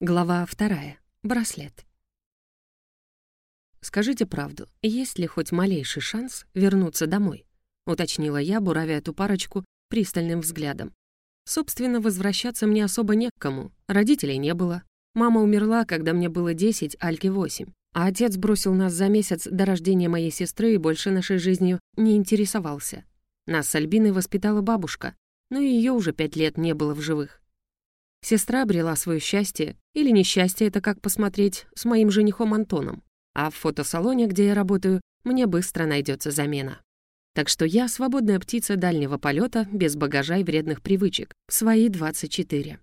Глава вторая. Браслет. «Скажите правду, есть ли хоть малейший шанс вернуться домой?» — уточнила я, буравя эту парочку пристальным взглядом. Собственно, возвращаться мне особо не к кому. Родителей не было. Мама умерла, когда мне было 10, Альке 8. А отец бросил нас за месяц до рождения моей сестры и больше нашей жизнью не интересовался. Нас с Альбиной воспитала бабушка, но ее уже пять лет не было в живых. Сестра обрела свое счастье, или несчастье, это как посмотреть, с моим женихом Антоном. А в фотосалоне, где я работаю, мне быстро найдется замена. Так что я свободная птица дальнего полета, без багажа и вредных привычек, в свои 24.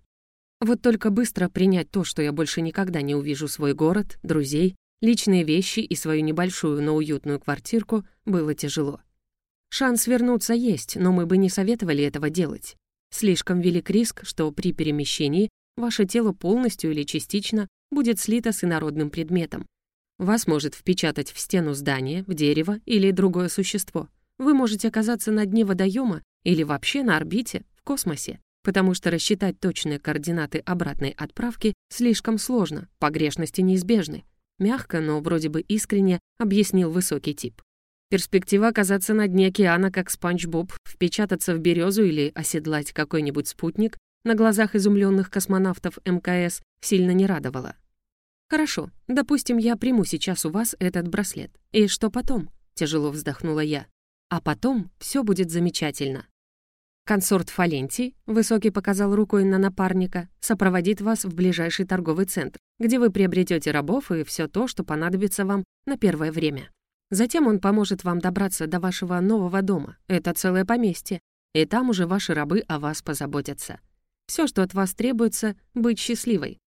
Вот только быстро принять то, что я больше никогда не увижу свой город, друзей, личные вещи и свою небольшую, но уютную квартирку, было тяжело. Шанс вернуться есть, но мы бы не советовали этого делать. Слишком велик риск, что при перемещении ваше тело полностью или частично будет слито с инородным предметом. Вас может впечатать в стену здания, в дерево или другое существо. Вы можете оказаться на дне водоема или вообще на орбите, в космосе, потому что рассчитать точные координаты обратной отправки слишком сложно, погрешности неизбежны. Мягко, но вроде бы искренне объяснил высокий тип. Перспектива оказаться на дне океана, как Спанч Боб, впечататься в березу или оседлать какой-нибудь спутник на глазах изумленных космонавтов МКС сильно не радовала. «Хорошо, допустим, я приму сейчас у вас этот браслет. И что потом?» — тяжело вздохнула я. «А потом все будет замечательно. Консорт Фалентий, высокий показал рукой на напарника, сопроводит вас в ближайший торговый центр, где вы приобретете рабов и все то, что понадобится вам на первое время. Затем он поможет вам добраться до вашего нового дома. Это целое поместье. И там уже ваши рабы о вас позаботятся. Все, что от вас требуется, быть счастливой.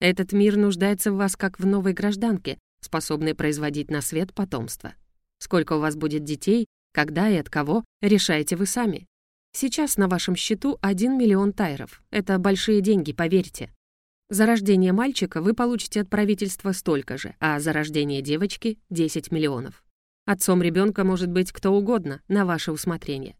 Этот мир нуждается в вас как в новой гражданке, способной производить на свет потомство. Сколько у вас будет детей, когда и от кого, решаете вы сами. Сейчас на вашем счету 1 миллион тайров. Это большие деньги, поверьте. За рождение мальчика вы получите от правительства столько же, а за рождение девочки — 10 миллионов. Отцом ребенка может быть кто угодно, на ваше усмотрение.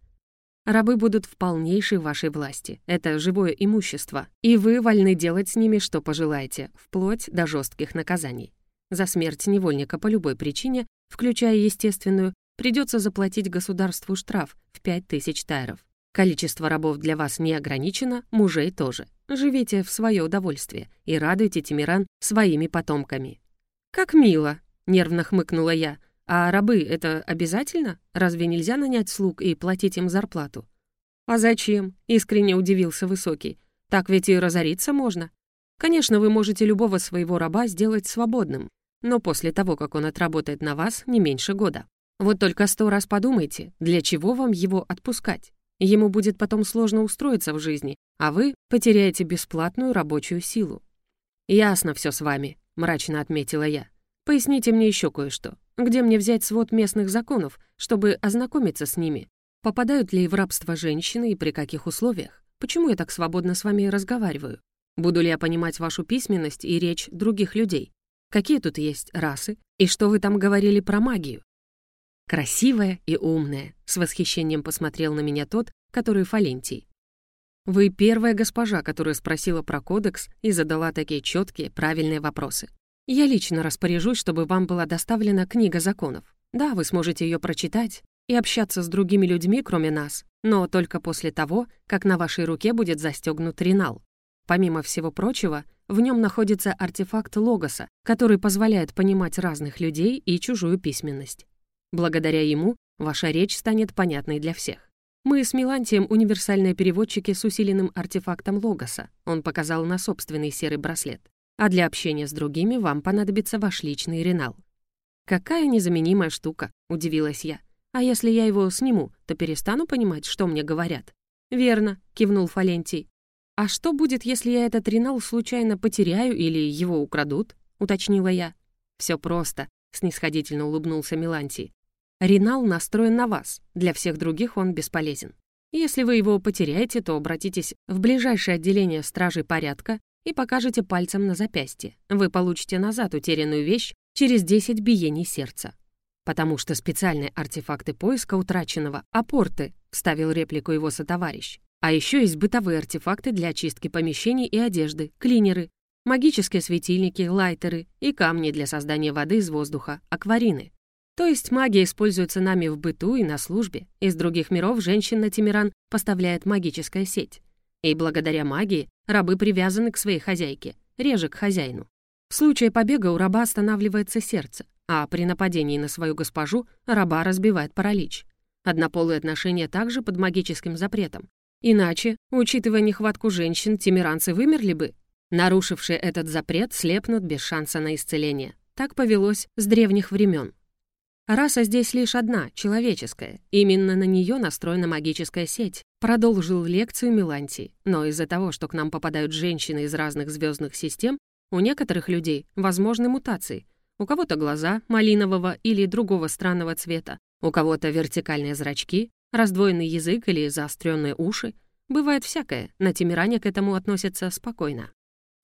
Рабы будут в полнейшей вашей власти. Это живое имущество, и вы вольны делать с ними, что пожелаете, вплоть до жестких наказаний. За смерть невольника по любой причине, включая естественную, придется заплатить государству штраф в 5000 тайров. Количество рабов для вас не ограничено, мужей тоже. Живите в свое удовольствие и радуйте Тимиран своими потомками. «Как мило!» — нервно хмыкнула я — а рабы — это обязательно? Разве нельзя нанять слуг и платить им зарплату? А зачем? Искренне удивился Высокий. Так ведь и разориться можно. Конечно, вы можете любого своего раба сделать свободным, но после того, как он отработает на вас, не меньше года. Вот только сто раз подумайте, для чего вам его отпускать? Ему будет потом сложно устроиться в жизни, а вы потеряете бесплатную рабочую силу. «Ясно все с вами», — мрачно отметила я. «Поясните мне еще кое-что. Где мне взять свод местных законов, чтобы ознакомиться с ними? Попадают ли в рабство женщины и при каких условиях? Почему я так свободно с вами разговариваю? Буду ли я понимать вашу письменность и речь других людей? Какие тут есть расы? И что вы там говорили про магию? Красивая и умная, с восхищением посмотрел на меня тот, который Фалентий. Вы первая госпожа, которая спросила про кодекс и задала такие четкие, правильные вопросы. Я лично распоряжусь, чтобы вам была доставлена книга законов. Да, вы сможете ее прочитать и общаться с другими людьми, кроме нас, но только после того, как на вашей руке будет застегнут ринал. Помимо всего прочего, в нем находится артефакт Логоса, который позволяет понимать разных людей и чужую письменность. Благодаря ему ваша речь станет понятной для всех. Мы с Милантием универсальные переводчики с усиленным артефактом Логоса. Он показал на собственный серый браслет а для общения с другими вам понадобится ваш личный ренал. «Какая незаменимая штука», — удивилась я. «А если я его сниму, то перестану понимать, что мне говорят?» «Верно», — кивнул Фалентий. «А что будет, если я этот ренал случайно потеряю или его украдут?» — уточнила я. «Все просто», — снисходительно улыбнулся Милантий. «Ренал настроен на вас, для всех других он бесполезен. Если вы его потеряете, то обратитесь в ближайшее отделение стражей порядка и покажете пальцем на запястье. Вы получите назад утерянную вещь через 10 биений сердца. «Потому что специальные артефакты поиска утраченного — апорты», — вставил реплику его сотоварищ. «А еще есть бытовые артефакты для очистки помещений и одежды, клинеры. магические светильники, лайтеры и камни для создания воды из воздуха, акварины. То есть магия используется нами в быту и на службе. Из других миров женщин на Тимиран поставляет магическая сеть. И благодаря магии рабы привязаны к своей хозяйке, реже к хозяину. В случае побега у раба останавливается сердце, а при нападении на свою госпожу раба разбивает паралич. Однополые отношения также под магическим запретом. Иначе, учитывая нехватку женщин, тимиранцы вымерли бы. Нарушившие этот запрет слепнут без шанса на исцеление. Так повелось с древних времен. Раса здесь лишь одна, человеческая. Именно на нее настроена магическая сеть. Продолжил лекцию Милантий. Но из-за того, что к нам попадают женщины из разных звездных систем, у некоторых людей возможны мутации. У кого-то глаза малинового или другого странного цвета, у кого-то вертикальные зрачки, раздвоенный язык или заостренные уши. Бывает всякое, на Тимиране к этому относятся спокойно.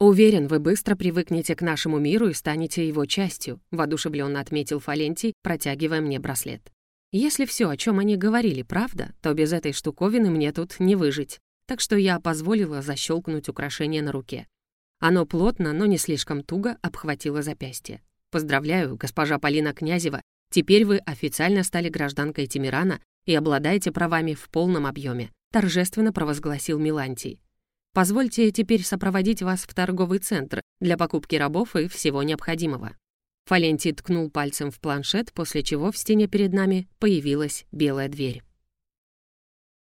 «Уверен, вы быстро привыкнете к нашему миру и станете его частью», воодушевленно отметил Фалентий, протягивая мне браслет. «Если все, о чем они говорили, правда, то без этой штуковины мне тут не выжить, так что я позволила защелкнуть украшение на руке. Оно плотно, но не слишком туго обхватило запястье. «Поздравляю, госпожа Полина Князева, теперь вы официально стали гражданкой Тимирана и обладаете правами в полном объеме», торжественно провозгласил Милантий. «Позвольте теперь сопроводить вас в торговый центр для покупки рабов и всего необходимого». Фалентий ткнул пальцем в планшет, после чего в стене перед нами появилась белая дверь.